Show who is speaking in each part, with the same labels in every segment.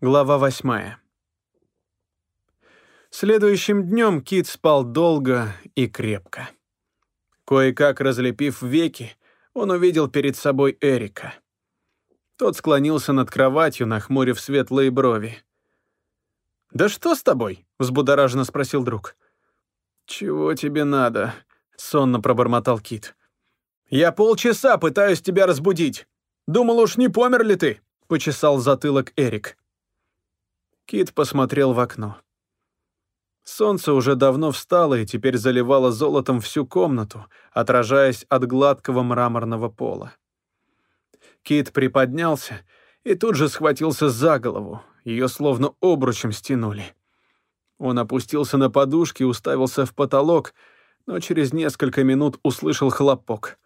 Speaker 1: Глава восьмая. Следующим днем Кит спал долго и крепко. Кое-как разлепив веки, он увидел перед собой Эрика. Тот склонился над кроватью, нахмурив светлые брови. «Да что с тобой?» — взбудораженно спросил друг. «Чего тебе надо?» — сонно пробормотал Кит. «Я полчаса пытаюсь тебя разбудить. Думал, уж не помер ли ты?» — почесал затылок Эрик. Кит посмотрел в окно. Солнце уже давно встало и теперь заливало золотом всю комнату, отражаясь от гладкого мраморного пола. Кит приподнялся и тут же схватился за голову, ее словно обручем стянули. Он опустился на подушки и уставился в потолок, но через несколько минут услышал хлопок.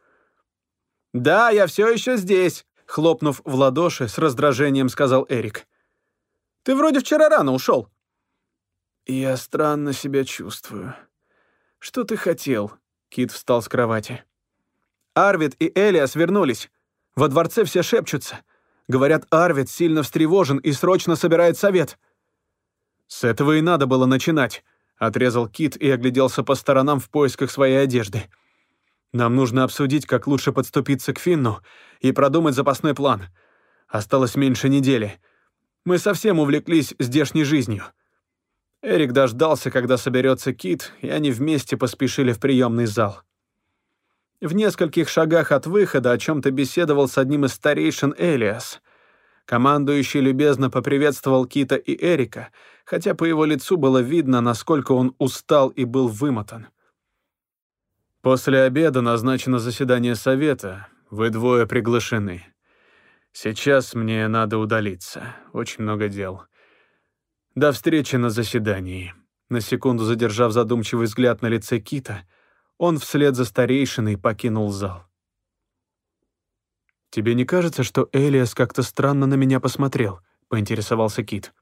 Speaker 1: «Да, я все еще здесь», — хлопнув в ладоши, с раздражением сказал Эрик. Ты вроде вчера рано ушел». «Я странно себя чувствую. Что ты хотел?» Кит встал с кровати. «Арвид и Элиас вернулись. Во дворце все шепчутся. Говорят, Арвид сильно встревожен и срочно собирает совет». «С этого и надо было начинать», — отрезал Кит и огляделся по сторонам в поисках своей одежды. «Нам нужно обсудить, как лучше подступиться к Финну и продумать запасной план. Осталось меньше недели». Мы совсем увлеклись здешней жизнью. Эрик дождался, когда соберется Кит, и они вместе поспешили в приемный зал. В нескольких шагах от выхода о чем-то беседовал с одним из старейшин Элиас. Командующий любезно поприветствовал Кита и Эрика, хотя по его лицу было видно, насколько он устал и был вымотан. «После обеда назначено заседание совета. Вы двое приглашены. Сейчас мне надо удалиться. Очень много дел. До встречи на заседании. На секунду задержав задумчивый взгляд на лице Кита, он вслед за старейшиной покинул зал. «Тебе не кажется, что Элиас как-то странно на меня посмотрел?» — поинтересовался Кит.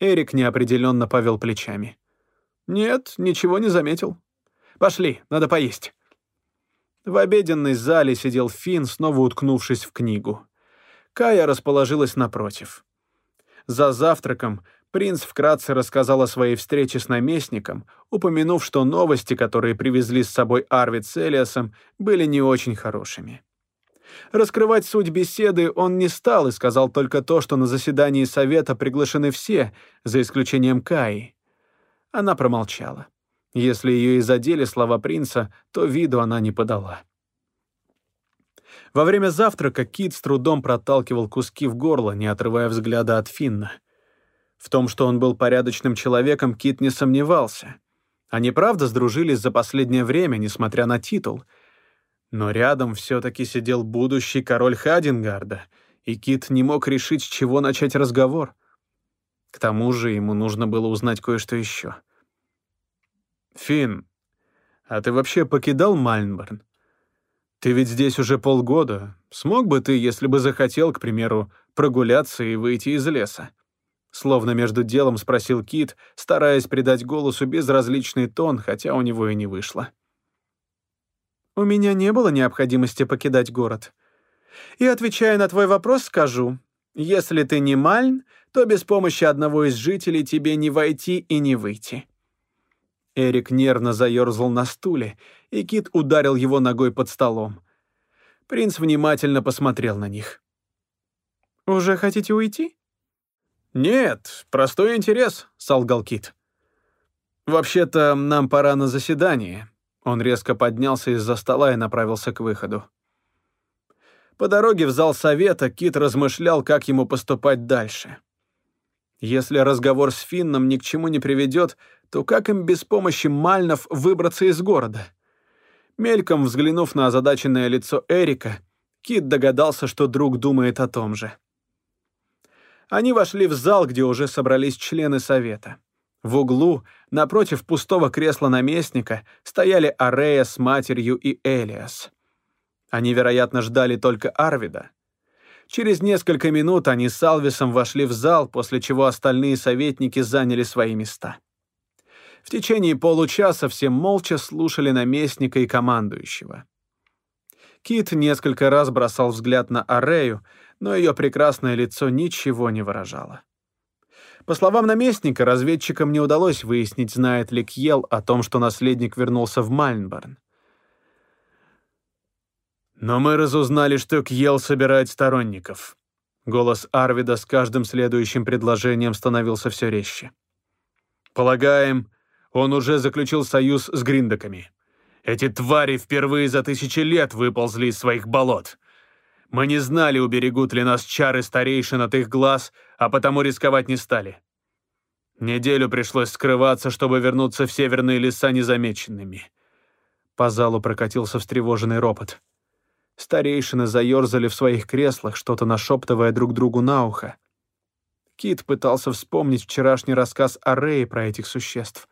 Speaker 1: Эрик неопределенно повел плечами. «Нет, ничего не заметил. Пошли, надо поесть». В обеденной зале сидел Финн, снова уткнувшись в книгу. Кая расположилась напротив. За завтраком принц вкратце рассказал о своей встрече с наместником, упомянув, что новости, которые привезли с собой Арвид с Элиасом, были не очень хорошими. Раскрывать суть беседы он не стал и сказал только то, что на заседании совета приглашены все, за исключением Каи. Она промолчала. Если ее и задели слова принца, то виду она не подала. Во время завтрака Кит с трудом проталкивал куски в горло, не отрывая взгляда от Финна. В том, что он был порядочным человеком, Кит не сомневался. Они правда сдружились за последнее время, несмотря на титул. Но рядом все-таки сидел будущий король Хадингарда, и Кит не мог решить, с чего начать разговор. К тому же ему нужно было узнать кое-что еще. «Финн, а ты вообще покидал Мальнборн?» Ты ведь здесь уже полгода. Смог бы ты, если бы захотел, к примеру, прогуляться и выйти из леса?» Словно между делом спросил Кит, стараясь придать голосу безразличный тон, хотя у него и не вышло. «У меня не было необходимости покидать город. И, отвечая на твой вопрос, скажу, если ты не Мальн, то без помощи одного из жителей тебе не войти и не выйти. Эрик нервно заерзал на стуле, и Кит ударил его ногой под столом. Принц внимательно посмотрел на них. «Уже хотите уйти?» «Нет, простой интерес», — солгал Кит. «Вообще-то нам пора на заседание». Он резко поднялся из-за стола и направился к выходу. По дороге в зал совета Кит размышлял, как ему поступать дальше. Если разговор с Финном ни к чему не приведет, то как им без помощи Мальнов выбраться из города? Мельком взглянув на озадаченное лицо Эрика, Кит догадался, что друг думает о том же. Они вошли в зал, где уже собрались члены совета. В углу, напротив пустого кресла наместника, стояли Арея с матерью и Элиас. Они, вероятно, ждали только Арвида. Через несколько минут они с Алвисом вошли в зал, после чего остальные советники заняли свои места. В течение получаса все молча слушали наместника и командующего. Кит несколько раз бросал взгляд на Арею, но ее прекрасное лицо ничего не выражало. По словам наместника, разведчикам не удалось выяснить, знает ли Кьел о том, что наследник вернулся в Мальнборн. Но мы разузнали, что Кьел собирает сторонников. Голос Арвида с каждым следующим предложением становился все резче. Полагаем, он уже заключил союз с гриндаками. Эти твари впервые за тысячи лет выползли из своих болот. Мы не знали, уберегут ли нас чары старейшин от их глаз, а потому рисковать не стали. Неделю пришлось скрываться, чтобы вернуться в северные леса незамеченными. По залу прокатился встревоженный ропот. Старейшины заерзали в своих креслах, что-то нашептывая друг другу на ухо. Кит пытался вспомнить вчерашний рассказ о Рее про этих существ.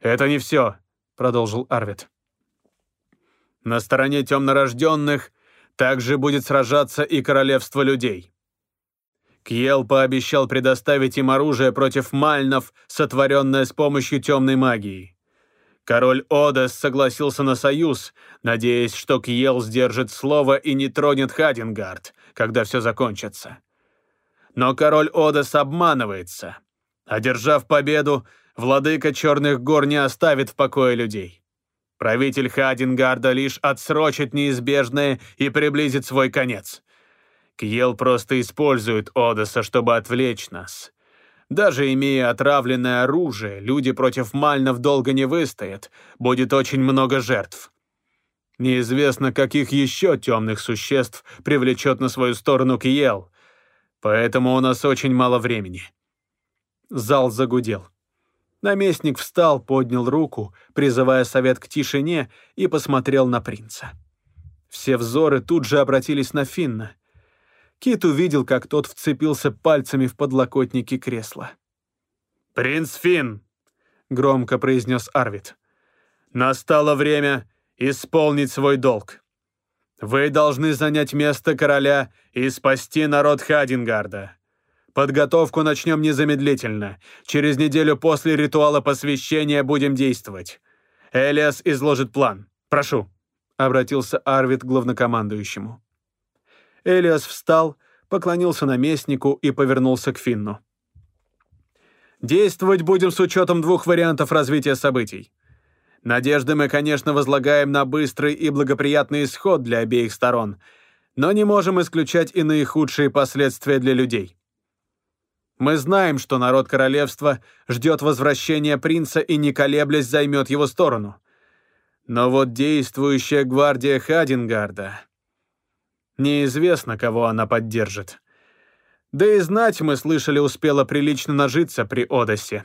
Speaker 1: «Это не все», — продолжил Арвид. «На стороне темнорожденных также будет сражаться и королевство людей. Кьел пообещал предоставить им оружие против мальнов, сотворенное с помощью темной магии. Король Одес согласился на союз, надеясь, что Кьел сдержит слово и не тронет Хадингард, когда все закончится. Но король Одес обманывается. Одержав победу, владыка Черных гор не оставит в покое людей. Правитель Хадингарда лишь отсрочит неизбежное и приблизит свой конец. Кьел просто использует Одесса, чтобы отвлечь нас. Даже имея отравленное оружие, люди против мальнов долго не выстоят, будет очень много жертв. Неизвестно, каких еще темных существ привлечет на свою сторону Киел, поэтому у нас очень мало времени. Зал загудел. Наместник встал, поднял руку, призывая совет к тишине, и посмотрел на принца. Все взоры тут же обратились на Финна. Кит увидел, как тот вцепился пальцами в подлокотники кресла. «Принц Финн!» — громко произнес Арвид. «Настало время исполнить свой долг. Вы должны занять место короля и спасти народ Хадингарда. Подготовку начнем незамедлительно. Через неделю после ритуала посвящения будем действовать. Элиас изложит план. Прошу», — обратился Арвид к главнокомандующему. Элиас встал, поклонился наместнику и повернулся к Финну. «Действовать будем с учетом двух вариантов развития событий. Надежды мы, конечно, возлагаем на быстрый и благоприятный исход для обеих сторон, но не можем исключать и наихудшие последствия для людей. Мы знаем, что народ королевства ждет возвращения принца и, не колеблясь, займет его сторону. Но вот действующая гвардия Хадингарда... Неизвестно, кого она поддержит. Да и знать, мы слышали, успела прилично нажиться при Одессе.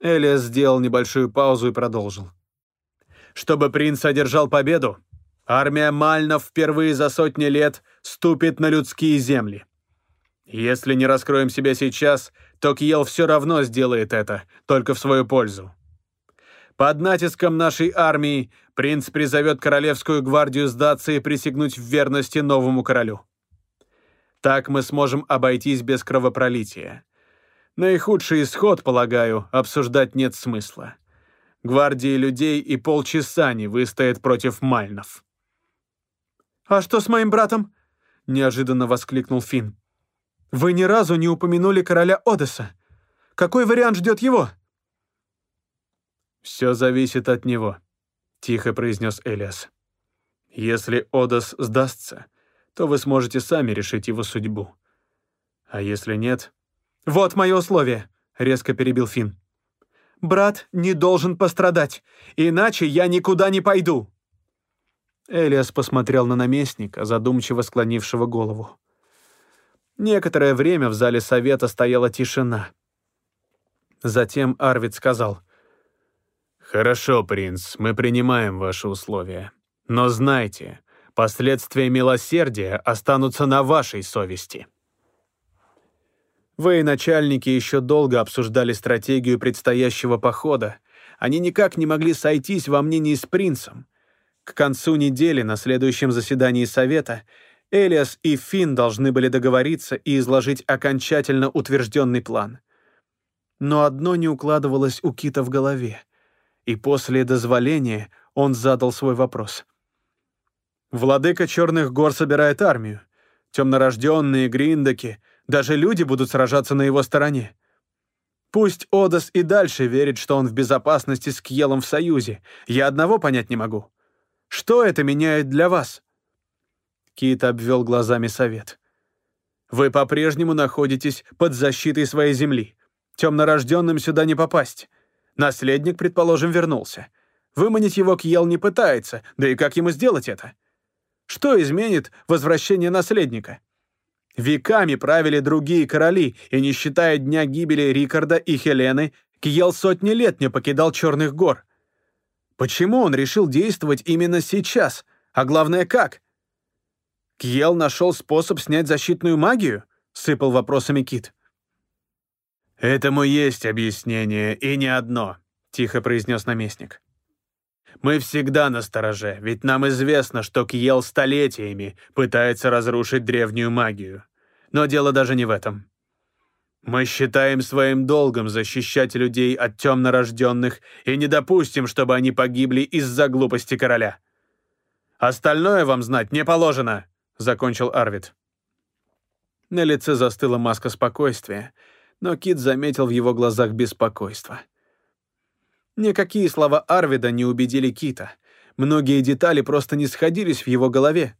Speaker 1: Элиас сделал небольшую паузу и продолжил. Чтобы принц одержал победу, армия Мальнов впервые за сотни лет ступит на людские земли. Если не раскроем себя сейчас, то Кьел все равно сделает это, только в свою пользу. Под натиском нашей армии принц призовет королевскую гвардию сдаться и присягнуть в верности новому королю. Так мы сможем обойтись без кровопролития. Наихудший исход, полагаю, обсуждать нет смысла. Гвардии людей и полчаса не выстоят против мальнов. «А что с моим братом?» — неожиданно воскликнул Финн. «Вы ни разу не упомянули короля Одесса. Какой вариант ждет его?» «Все зависит от него», — тихо произнес Элиас. «Если Одас сдастся, то вы сможете сами решить его судьбу. А если нет...» «Вот мое условие», — резко перебил Финн. «Брат не должен пострадать, иначе я никуда не пойду». Элиас посмотрел на наместника, задумчиво склонившего голову. Некоторое время в зале совета стояла тишина. Затем Арвид сказал — «Хорошо, принц, мы принимаем ваши условия. Но знайте, последствия милосердия останутся на вашей совести». Вы, начальники, еще долго обсуждали стратегию предстоящего похода. Они никак не могли сойтись во мнении с принцем. К концу недели на следующем заседании совета Элиас и Финн должны были договориться и изложить окончательно утвержденный план. Но одно не укладывалось у Кита в голове и после дозволения он задал свой вопрос. «Владыка Черных гор собирает армию. Темнорожденные, гриндаки, даже люди будут сражаться на его стороне. Пусть Одас и дальше верит, что он в безопасности с Кьелом в союзе. Я одного понять не могу. Что это меняет для вас?» Кит обвел глазами совет. «Вы по-прежнему находитесь под защитой своей земли. Темнорожденным сюда не попасть. Наследник, предположим, вернулся. Выманить его Кьел не пытается, да и как ему сделать это? Что изменит возвращение наследника? Веками правили другие короли, и не считая дня гибели Рикарда и Хелены, Кьел сотни лет не покидал Черных гор. Почему он решил действовать именно сейчас? А главное, как? Кьел нашел способ снять защитную магию? Сыпал вопросами Кит. «Этому есть объяснение, и не одно», — тихо произнес наместник. «Мы всегда на стороже, ведь нам известно, что Кьел столетиями пытается разрушить древнюю магию. Но дело даже не в этом. Мы считаем своим долгом защищать людей от темнорожденных и не допустим, чтобы они погибли из-за глупости короля. Остальное вам знать не положено», — закончил Арвид. На лице застыла маска спокойствия, но Кит заметил в его глазах беспокойство. Никакие слова Арвида не убедили Кита. Многие детали просто не сходились в его голове.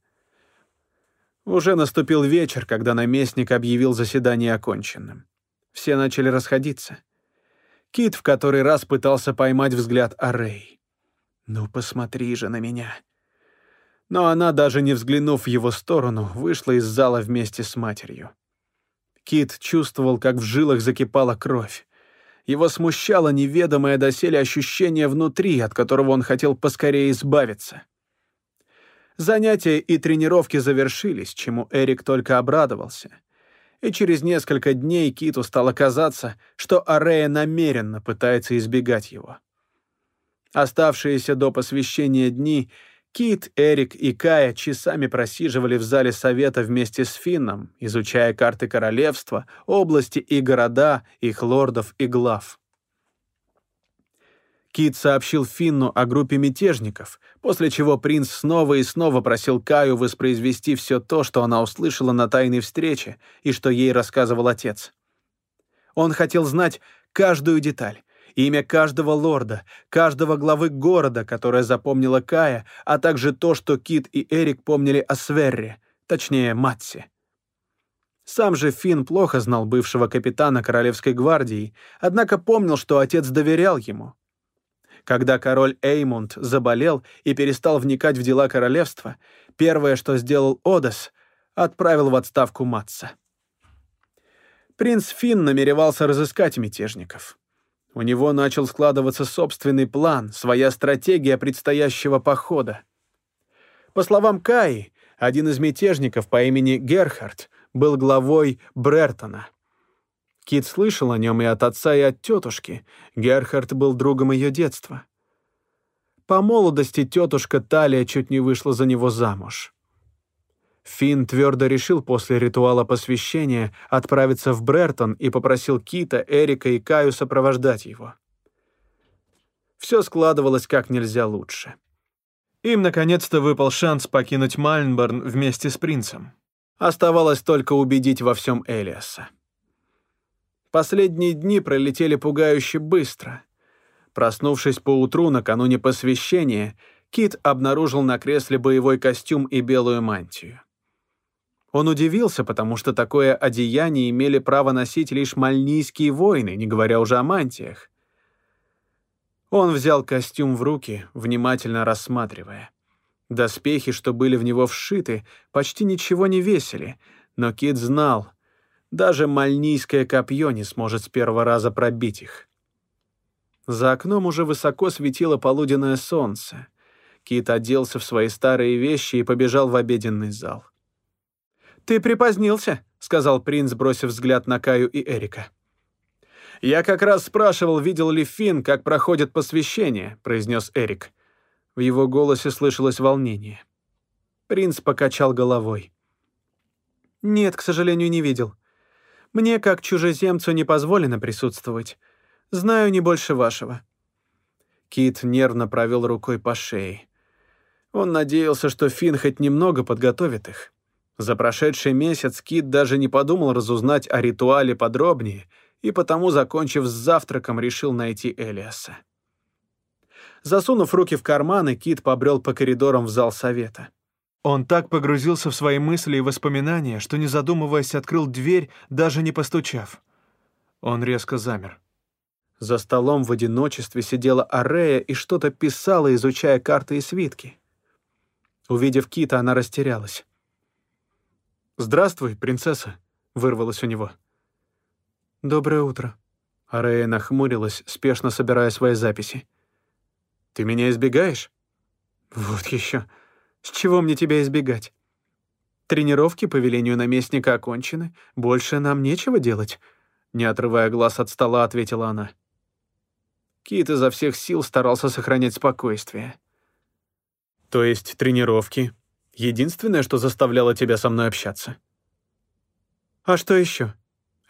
Speaker 1: Уже наступил вечер, когда наместник объявил заседание оконченным. Все начали расходиться. Кит в который раз пытался поймать взгляд Арей. «Ну, посмотри же на меня!» Но она, даже не взглянув в его сторону, вышла из зала вместе с матерью. Кит чувствовал, как в жилах закипала кровь. Его смущало неведомое доселе ощущение внутри, от которого он хотел поскорее избавиться. Занятия и тренировки завершились, чему Эрик только обрадовался. И через несколько дней Киту стало казаться, что Арея намеренно пытается избегать его. Оставшиеся до посвящения дни Кит, Эрик и Кая часами просиживали в зале совета вместе с Финном, изучая карты королевства, области и города, их лордов и глав. Кит сообщил Финну о группе мятежников, после чего принц снова и снова просил Каю воспроизвести все то, что она услышала на тайной встрече и что ей рассказывал отец. Он хотел знать каждую деталь, имя каждого лорда, каждого главы города, которое запомнила Кая, а также то, что Кит и Эрик помнили о Сверре, точнее, Матсе. Сам же Финн плохо знал бывшего капитана Королевской гвардии, однако помнил, что отец доверял ему. Когда король Эймунд заболел и перестал вникать в дела королевства, первое, что сделал Одес, отправил в отставку Матса. Принц Финн намеревался разыскать мятежников. У него начал складываться собственный план, своя стратегия предстоящего похода. По словам Каи, один из мятежников по имени Герхард был главой Брертона — Кит слышал о нем и от отца, и от тетушки. Герхард был другом ее детства. По молодости тетушка Талия чуть не вышла за него замуж. Финн твердо решил после ритуала посвящения отправиться в Брертон и попросил Кита, Эрика и Каю сопровождать его. Все складывалось как нельзя лучше. Им наконец-то выпал шанс покинуть Мальнборн вместе с принцем. Оставалось только убедить во всем Элиаса. Последние дни пролетели пугающе быстро. Проснувшись поутру накануне посвящения, Кит обнаружил на кресле боевой костюм и белую мантию. Он удивился, потому что такое одеяние имели право носить лишь мальнийские воины, не говоря уже о мантиях. Он взял костюм в руки, внимательно рассматривая. Доспехи, что были в него вшиты, почти ничего не весили, но Кит знал — даже мальнийское копье не сможет с первого раза пробить их. За окном уже высоко светило полуденное солнце. Кит оделся в свои старые вещи и побежал в обеденный зал. «Ты припозднился», — сказал принц, бросив взгляд на Каю и Эрика. «Я как раз спрашивал, видел ли Финн, как проходит посвящение», — произнес Эрик. В его голосе слышалось волнение. Принц покачал головой. «Нет, к сожалению, не видел. Мне, как чужеземцу, не позволено присутствовать. Знаю не больше вашего». Кит нервно провел рукой по шее. Он надеялся, что Финн хоть немного подготовит их. За прошедший месяц Кит даже не подумал разузнать о ритуале подробнее и потому, закончив с завтраком, решил найти Элиаса. Засунув руки в карманы, Кит побрел по коридорам в зал совета. Он так погрузился в свои мысли и воспоминания, что, не задумываясь, открыл дверь, даже не постучав. Он резко замер. За столом в одиночестве сидела Арея и что-то писала, изучая карты и свитки. Увидев Кита, она растерялась. «Здравствуй, принцесса», — вырвалось у него. «Доброе утро». Арея нахмурилась, спешно собирая свои записи. «Ты меня избегаешь?» «Вот еще. С чего мне тебя избегать? Тренировки по велению наместника окончены, больше нам нечего делать», — не отрывая глаз от стола, ответила она. Кит изо всех сил старался сохранять спокойствие. «То есть тренировки — единственное, что заставляло тебя со мной общаться?» «А что еще?»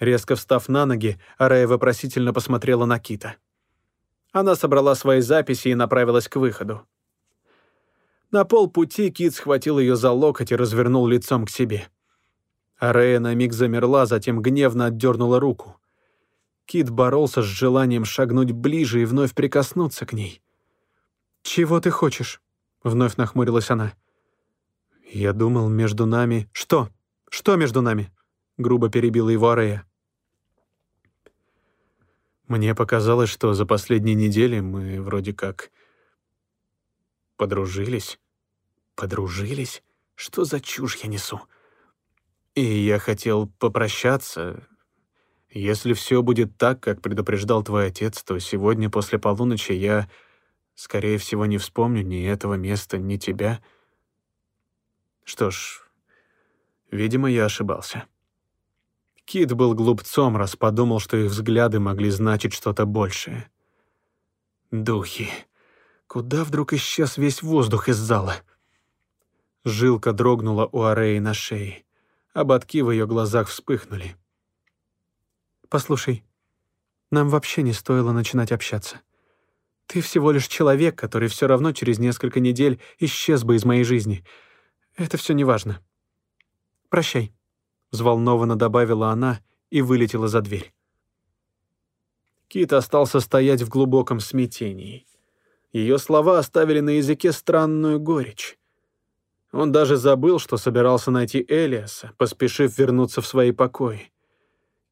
Speaker 1: Резко встав на ноги, Арая вопросительно посмотрела на Кита. Она собрала свои записи и направилась к выходу. На полпути Кит схватил ее за локоть и развернул лицом к себе. Арея на миг замерла, затем гневно отдернула руку. Кит боролся с желанием шагнуть ближе и вновь прикоснуться к ней. «Чего ты хочешь?» — вновь нахмурилась она. «Я думал, между нами...» «Что? Что между нами?» — грубо перебила его Арея. «Мне показалось, что за последние недели мы вроде как Подружились? Подружились? Что за чушь я несу? И я хотел попрощаться. Если все будет так, как предупреждал твой отец, то сегодня после полуночи я, скорее всего, не вспомню ни этого места, ни тебя. Что ж, видимо, я ошибался. Кит был глупцом, раз подумал, что их взгляды могли значить что-то большее. Духи. Куда вдруг исчез весь воздух из зала? Жилка дрогнула у Ареи на шее. Ободки в ее глазах вспыхнули. «Послушай, нам вообще не стоило начинать общаться. Ты всего лишь человек, который все равно через несколько недель исчез бы из моей жизни. Это все неважно. Прощай», — взволнованно добавила она и вылетела за дверь. Кит остался стоять в глубоком смятении. Ее слова оставили на языке странную горечь. Он даже забыл, что собирался найти Элиаса, поспешив вернуться в свои покои.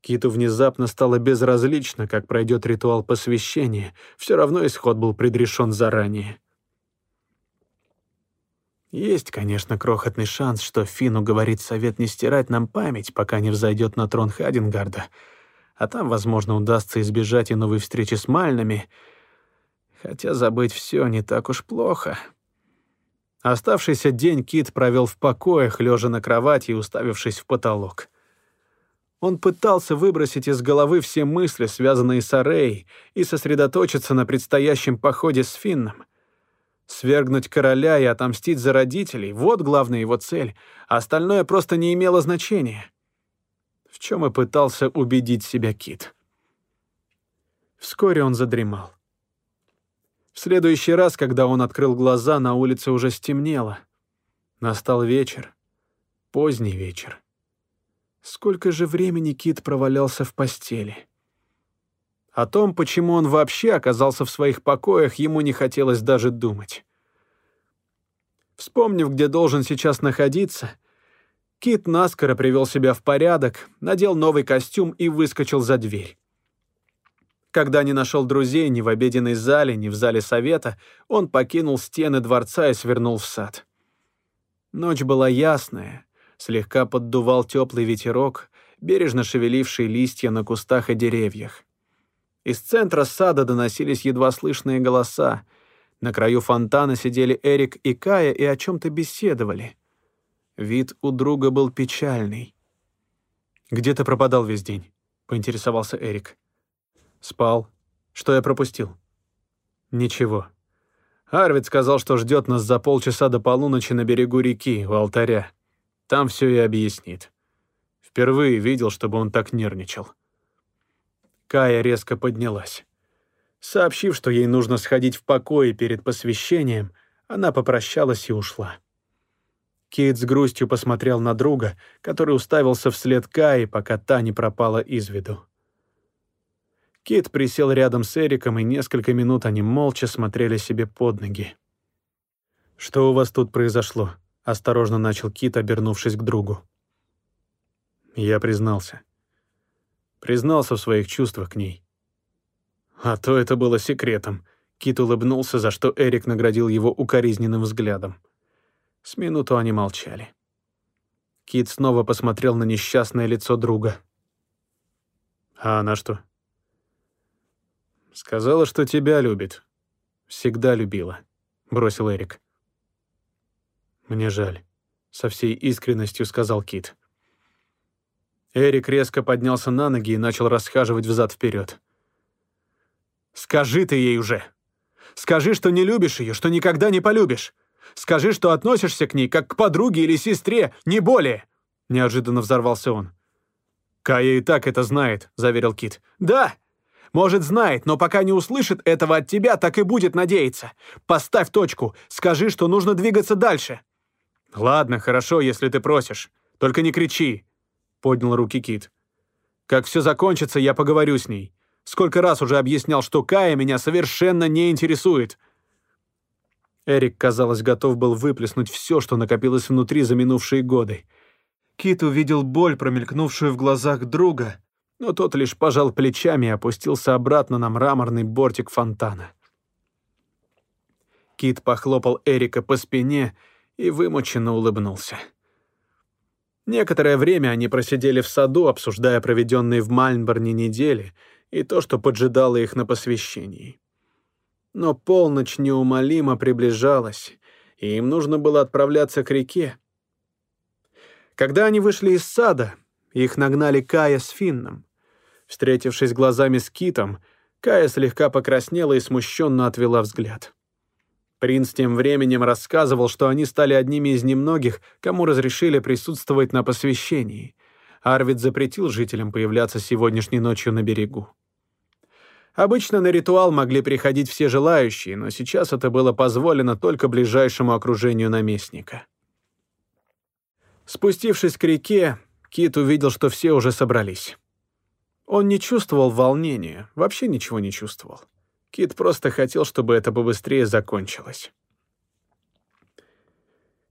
Speaker 1: Киту внезапно стало безразлично, как пройдет ритуал посвящения, все равно исход был предрешен заранее. Есть, конечно, крохотный шанс, что Фину говорит совет не стирать нам память, пока не взойдет на трон Хадингарда, а там, возможно, удастся избежать и новой встречи с Мальнами — хотя забыть все не так уж плохо. Оставшийся день Кит провел в покоях, лежа на кровати и уставившись в потолок. Он пытался выбросить из головы все мысли, связанные с Арей, и сосредоточиться на предстоящем походе с Финном. Свергнуть короля и отомстить за родителей — вот главная его цель, а остальное просто не имело значения. В чем и пытался убедить себя Кит. Вскоре он задремал. В следующий раз, когда он открыл глаза, на улице уже стемнело. Настал вечер. Поздний вечер. Сколько же времени Кит провалялся в постели? О том, почему он вообще оказался в своих покоях, ему не хотелось даже думать. Вспомнив, где должен сейчас находиться, Кит наскоро привел себя в порядок, надел новый костюм и выскочил за дверь. Когда не нашел друзей ни в обеденной зале, ни в зале совета, он покинул стены дворца и свернул в сад. Ночь была ясная, слегка поддувал теплый ветерок, бережно шевеливший листья на кустах и деревьях. Из центра сада доносились едва слышные голоса. На краю фонтана сидели Эрик и Кая и о чем-то беседовали. Вид у друга был печальный. «Где ты пропадал весь день?» — поинтересовался Эрик. Спал. Что я пропустил? Ничего. Арвид сказал, что ждет нас за полчаса до полуночи на берегу реки, у алтаря. Там все и объяснит. Впервые видел, чтобы он так нервничал. Кая резко поднялась. Сообщив, что ей нужно сходить в покое перед посвящением, она попрощалась и ушла. Кейт с грустью посмотрел на друга, который уставился вслед Каи, пока та не пропала из виду. Кит присел рядом с Эриком, и несколько минут они молча смотрели себе под ноги. «Что у вас тут произошло?» — осторожно начал Кит, обернувшись к другу. Я признался. Признался в своих чувствах к ней. А то это было секретом. Кит улыбнулся, за что Эрик наградил его укоризненным взглядом. С минуту они молчали. Кит снова посмотрел на несчастное лицо друга. «А она что?» «Сказала, что тебя любит. Всегда любила», — бросил Эрик. «Мне жаль», — со всей искренностью сказал Кит. Эрик резко поднялся на ноги и начал расхаживать взад-вперед. «Скажи ты ей уже! Скажи, что не любишь ее, что никогда не полюбишь! Скажи, что относишься к ней, как к подруге или сестре, не более!» Неожиданно взорвался он. «Кая и так это знает», — заверил Кит. «Да! Может, знает, но пока не услышит этого от тебя, так и будет надеяться. Поставь точку, скажи, что нужно двигаться дальше». «Ладно, хорошо, если ты просишь. Только не кричи», — поднял руки Кит. «Как все закончится, я поговорю с ней. Сколько раз уже объяснял, что Кая меня совершенно не интересует. Эрик, казалось, готов был выплеснуть все, что накопилось внутри за минувшие годы. Кит увидел боль, промелькнувшую в глазах друга, но тот лишь пожал плечами и опустился обратно на мраморный бортик фонтана. Кит похлопал Эрика по спине и вымученно улыбнулся. Некоторое время они просидели в саду, обсуждая проведенные в Мальнборне недели и то, что поджидало их на посвящении но полночь неумолимо приближалась, и им нужно было отправляться к реке. Когда они вышли из сада, их нагнали Кая с Финном. Встретившись глазами с Китом, Кая слегка покраснела и смущенно отвела взгляд. Принц тем временем рассказывал, что они стали одними из немногих, кому разрешили присутствовать на посвящении. Арвид запретил жителям появляться сегодняшней ночью на берегу. Обычно на ритуал могли приходить все желающие, но сейчас это было позволено только ближайшему окружению наместника. Спустившись к реке, Кит увидел, что все уже собрались. Он не чувствовал волнения, вообще ничего не чувствовал. Кит просто хотел, чтобы это побыстрее закончилось.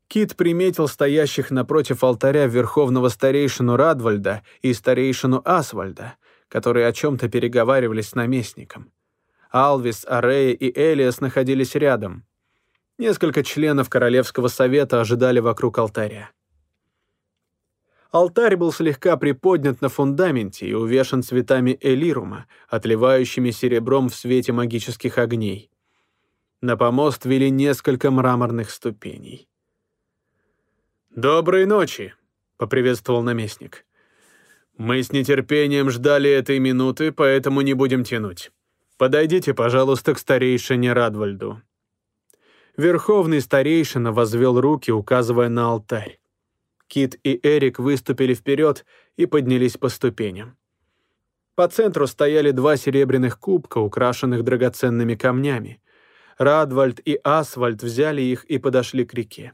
Speaker 1: Кит приметил стоящих напротив алтаря верховного старейшину Радвальда и старейшину Асвальда, которые о чем-то переговаривались с наместником. Алвис, Арея и Элиас находились рядом. Несколько членов Королевского совета ожидали вокруг алтаря. Алтарь был слегка приподнят на фундаменте и увешан цветами элирума, отливающими серебром в свете магических огней. На помост вели несколько мраморных ступеней. «Доброй ночи!» — поприветствовал наместник. Мы с нетерпением ждали этой минуты, поэтому не будем тянуть. Подойдите, пожалуйста, к старейшине Радвальду». Верховный старейшина возвел руки, указывая на алтарь. Кит и Эрик выступили вперед и поднялись по ступеням. По центру стояли два серебряных кубка, украшенных драгоценными камнями. Радвальд и Асвальд взяли их и подошли к реке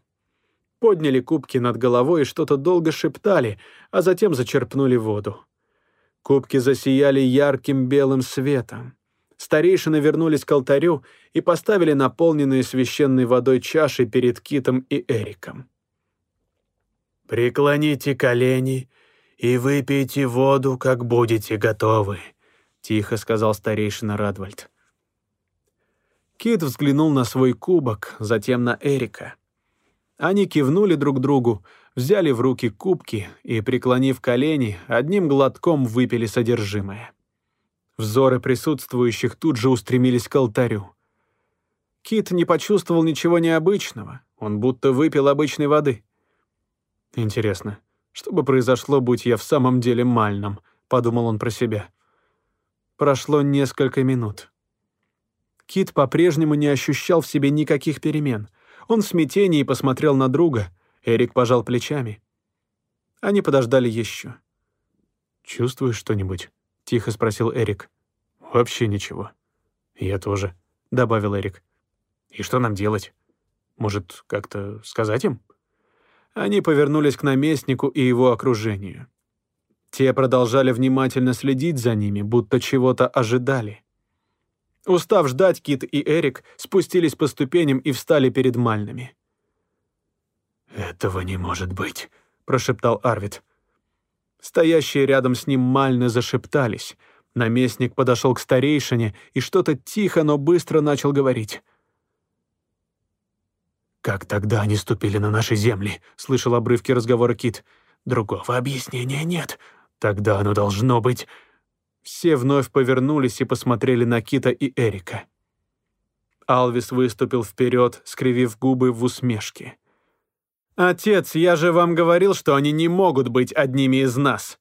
Speaker 1: подняли кубки над головой и что-то долго шептали, а затем зачерпнули воду. Кубки засияли ярким белым светом. Старейшины вернулись к алтарю и поставили наполненные священной водой чаши перед Китом и Эриком. «Преклоните колени и выпейте воду, как будете готовы», — тихо сказал старейшина Радвальд. Кит взглянул на свой кубок, затем на Эрика — они кивнули друг другу, взяли в руки кубки и, преклонив колени, одним глотком выпили содержимое. Взоры присутствующих тут же устремились к алтарю. Кит не почувствовал ничего необычного, он будто выпил обычной воды. «Интересно, что бы произошло, будь я в самом деле мальном?» — подумал он про себя. Прошло несколько минут. Кит по-прежнему не ощущал в себе никаких перемен — он в смятении посмотрел на друга. Эрик пожал плечами. Они подождали еще. «Чувствуешь что-нибудь?» — тихо спросил Эрик. «Вообще ничего». «Я тоже», — добавил Эрик. «И что нам делать? Может, как-то сказать им?» Они повернулись к наместнику и его окружению. Те продолжали внимательно следить за ними, будто чего-то ожидали. Устав ждать, Кит и Эрик спустились по ступеням и встали перед Мальными.
Speaker 2: «Этого не может быть», — прошептал Арвид.
Speaker 1: Стоящие рядом с ним Мальны зашептались. Наместник подошел к старейшине и что-то тихо, но быстро начал говорить.
Speaker 2: «Как тогда они ступили на наши земли?» — слышал обрывки разговора Кит. «Другого объяснения нет. Тогда оно должно быть...»
Speaker 1: Все вновь повернулись и посмотрели на Кита и Эрика. Алвис выступил вперед, скривив губы в усмешке. «Отец, я же вам говорил, что они не могут быть одними из нас!»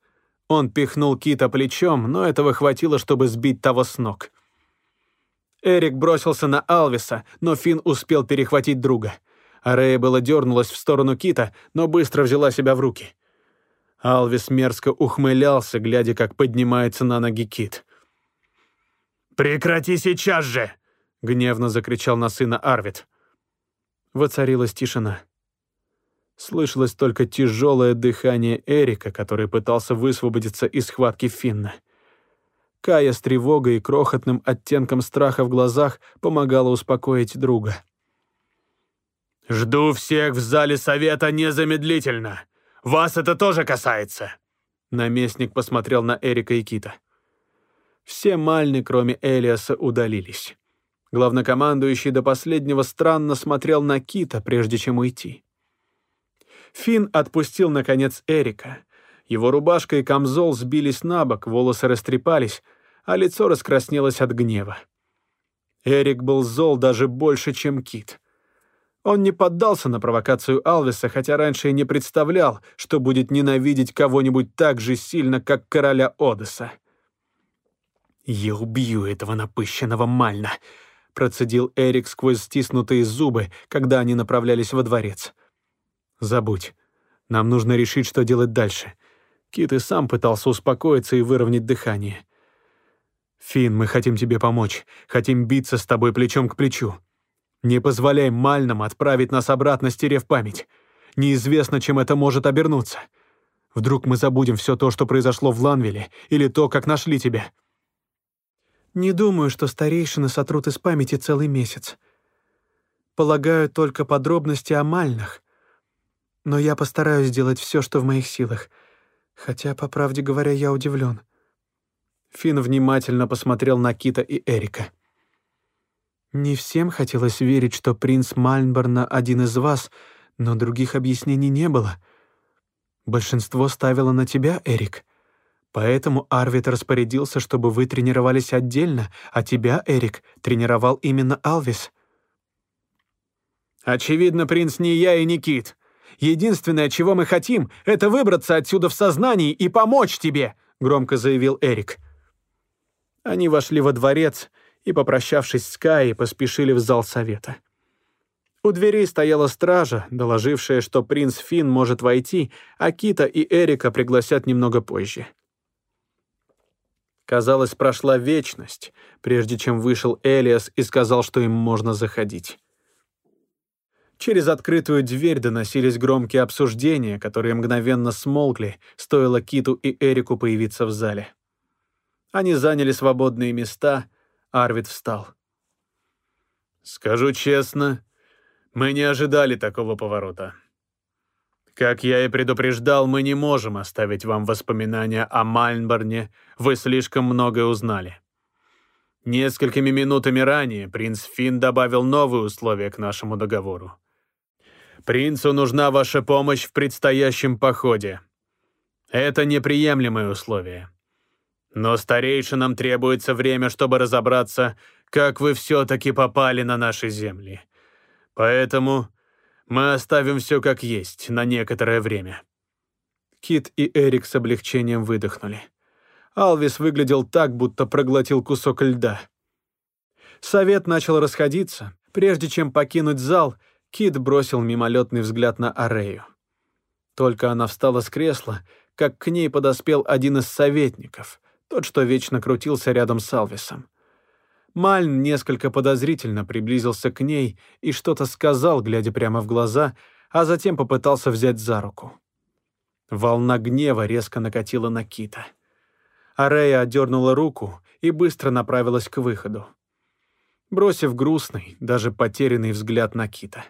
Speaker 1: Он пихнул Кита плечом, но этого хватило, чтобы сбить того с ног. Эрик бросился на Алвиса, но Финн успел перехватить друга. Арея было дернулась в сторону Кита, но быстро взяла себя в руки. Алвис мерзко ухмылялся, глядя, как поднимается на ноги Кит.
Speaker 2: «Прекрати сейчас же!» — гневно закричал на сына Арвид.
Speaker 1: Воцарилась тишина. Слышалось только тяжелое дыхание Эрика, который пытался высвободиться из схватки Финна. Кая с тревогой и крохотным оттенком страха в глазах помогала успокоить друга.
Speaker 2: «Жду всех в зале совета незамедлительно. Вас это тоже касается».
Speaker 1: Наместник посмотрел на Эрика и Кита. Все мальны, кроме Элиаса, удалились. Главнокомандующий до последнего странно смотрел на Кита, прежде чем уйти. Финн отпустил, наконец, Эрика. Его рубашка и камзол сбились на бок, волосы растрепались, а лицо раскраснелось от гнева. Эрик был зол даже больше, чем Кит. Он не поддался на провокацию Алвиса, хотя раньше и не представлял, что будет ненавидеть кого-нибудь так же сильно, как короля Одесса.
Speaker 2: «Я убью этого напыщенного Мальна», — процедил Эрик сквозь стиснутые зубы, когда они направлялись во дворец.
Speaker 1: Забудь. Нам нужно решить, что делать дальше. Кит и сам пытался успокоиться и выровнять дыхание. Фин, мы хотим тебе помочь. Хотим биться с тобой плечом к плечу. Не позволяй Мальнам отправить нас обратно, стерев память. Неизвестно, чем это может обернуться. Вдруг мы забудем все то, что произошло в Ланвиле, или то, как нашли тебя.
Speaker 3: Не думаю, что старейшины сотрут из памяти целый месяц. Полагаю, только подробности о Мальнах — но я постараюсь сделать все, что в моих силах. Хотя, по правде говоря, я удивлен.
Speaker 1: Финн внимательно посмотрел на Кита и Эрика.
Speaker 3: «Не всем хотелось верить, что принц Мальнборна один из вас, но других объяснений не было. Большинство ставило на тебя, Эрик. Поэтому Арвид распорядился, чтобы вы тренировались отдельно, а тебя, Эрик, тренировал именно Алвис».
Speaker 1: «Очевидно, принц не я и не Кит», Единственное, чего мы хотим, это выбраться отсюда в сознании и помочь тебе», — громко заявил Эрик. Они вошли во дворец и, попрощавшись с Каей, поспешили в зал совета. У дверей стояла стража, доложившая, что принц Фин может войти, а Кита и Эрика пригласят немного позже. Казалось, прошла вечность, прежде чем вышел Элиас и сказал, что им можно заходить. Через открытую дверь доносились громкие обсуждения, которые мгновенно смолкли, стоило Киту и Эрику появиться в зале. Они заняли свободные места, Арвид встал.
Speaker 2: «Скажу честно, мы не ожидали такого поворота. Как я и предупреждал, мы не можем оставить вам воспоминания о Мальнборне, вы слишком многое узнали. Несколькими минутами ранее принц Финн добавил новые условия к нашему договору. Принцу нужна ваша помощь в предстоящем походе. Это неприемлемые условия. Но старейшинам требуется время, чтобы разобраться, как вы все-таки попали на наши земли. Поэтому мы оставим все как есть на некоторое время».
Speaker 1: Кит и Эрик с облегчением выдохнули. Алвис выглядел так, будто проглотил кусок льда. Совет начал расходиться. Прежде чем покинуть зал, Кит бросил мимолетный взгляд на Арею. Только она встала с кресла, как к ней подоспел один из советников, тот, что вечно крутился рядом с Алвисом. Мальн несколько подозрительно приблизился к ней и что-то сказал, глядя прямо в глаза, а затем попытался взять за руку. Волна гнева резко накатила на Кита. Арея отдернула руку и быстро направилась к выходу, бросив грустный, даже потерянный взгляд на Кита.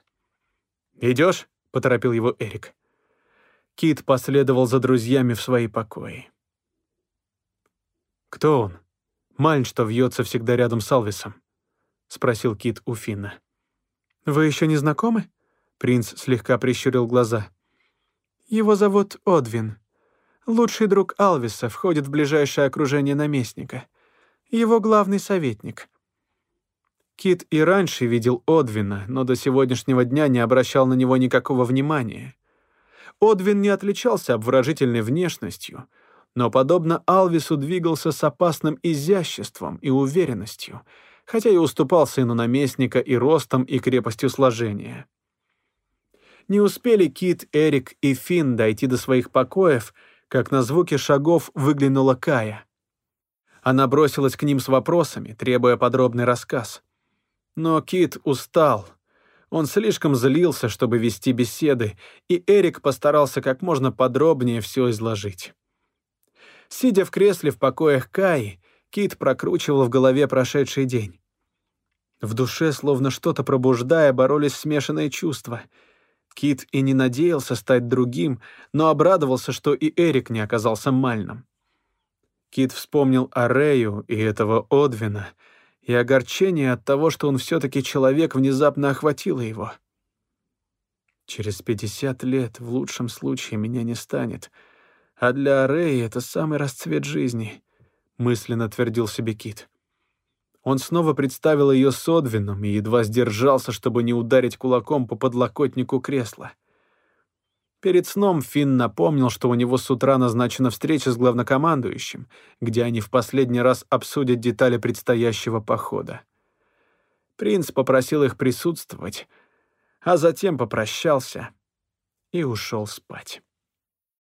Speaker 1: «Идешь?» — поторопил его Эрик. Кит последовал за друзьями в свои покои. «Кто он? Мальн, что вьется всегда рядом с Алвисом?» — спросил Кит у Финна.
Speaker 3: «Вы еще не знакомы?» Принц слегка прищурил глаза. «Его зовут Одвин. Лучший друг Алвиса входит в ближайшее окружение наместника. Его главный советник». Кит и раньше видел Одвина, но до сегодняшнего дня не обращал на него никакого внимания. Одвин не отличался обворожительной внешностью, но, подобно Алвису, двигался с опасным изяществом и уверенностью, хотя и уступал сыну наместника и ростом, и крепостью сложения. Не успели Кит, Эрик и Финн дойти до своих покоев, как на звуки шагов выглянула Кая. Она бросилась к ним с вопросами, требуя подробный рассказ. Но Кит устал — он слишком злился, чтобы вести беседы, и Эрик постарался как можно подробнее все изложить. Сидя в кресле в покоях Каи, Кит прокручивал в голове прошедший день. В душе, словно что-то пробуждая, боролись смешанные чувства. Кит и не надеялся стать другим, но обрадовался, что и Эрик не оказался мальным. Кит вспомнил о Рэю и этого Одвина — и огорчение от того, что он все-таки человек, внезапно охватило его. Через пятьдесят лет, в лучшем случае, меня не станет, а для Рэи это самый расцвет жизни, мысленно твердил себе Кит. Он снова представил ее с Одвином и едва сдержался, чтобы не ударить кулаком по подлокотнику кресла. Перед сном Финн напомнил, что у него с утра назначена встреча с главнокомандующим, где они в последний раз обсудят детали предстоящего похода. Принц попросил их присутствовать, а затем попрощался и ушел спать.